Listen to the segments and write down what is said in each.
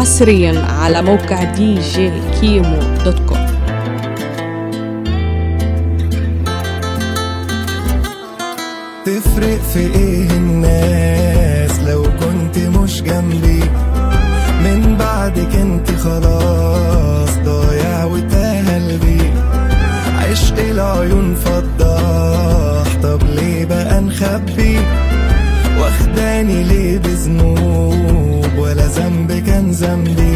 حصريا على موقع دي جي كيمو dot com. تفرق في إيه الناس لو كنت مش جنبي؟ من بعدك أنت خلاص ضايع وتاه قلبي عشق العيون فضاح طب ليه بقى نخبي؟ واخداني ليه بذنوب؟ ذنبي.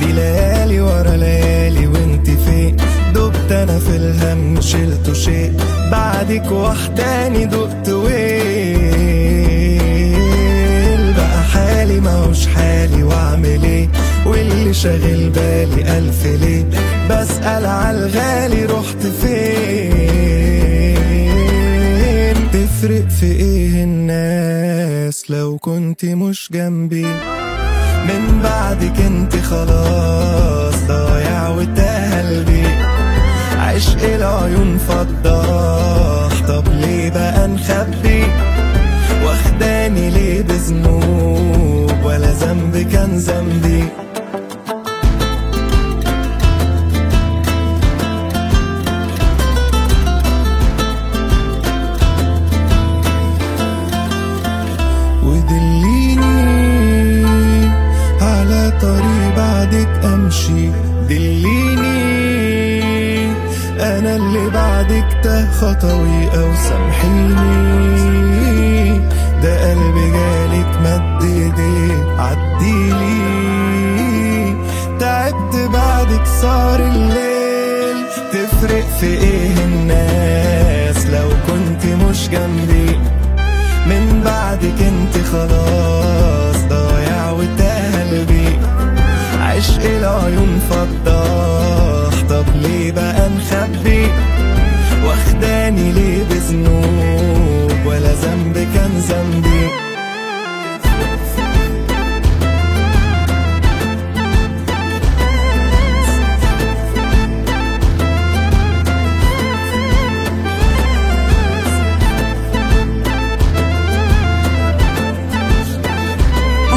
دي ليالي ورا ليالي وانت فين دبت أنا في الهم شلت شيء بعدك وحداني دقت ويل. بقى حالي ماهوش حالي وأعمل إيه؟ واللي شاغل بالي ألف ليه؟ بسأل عالغالي رحت فين؟ تفرق في إيه الناس لو كنت مش جنبي؟ من بعدك انت خلاص ضايع وتاه قلبي عشق العيون فضاح طب ليه بقى نخبي امشي دليني. أنا اللي بعدك ته خطوي أو سامحيني. ده قلبي جالك مد ايديه عديلي. تعبت بعدك صار الليل. تفرق في إيه الناس لو كنت مش جنبي؟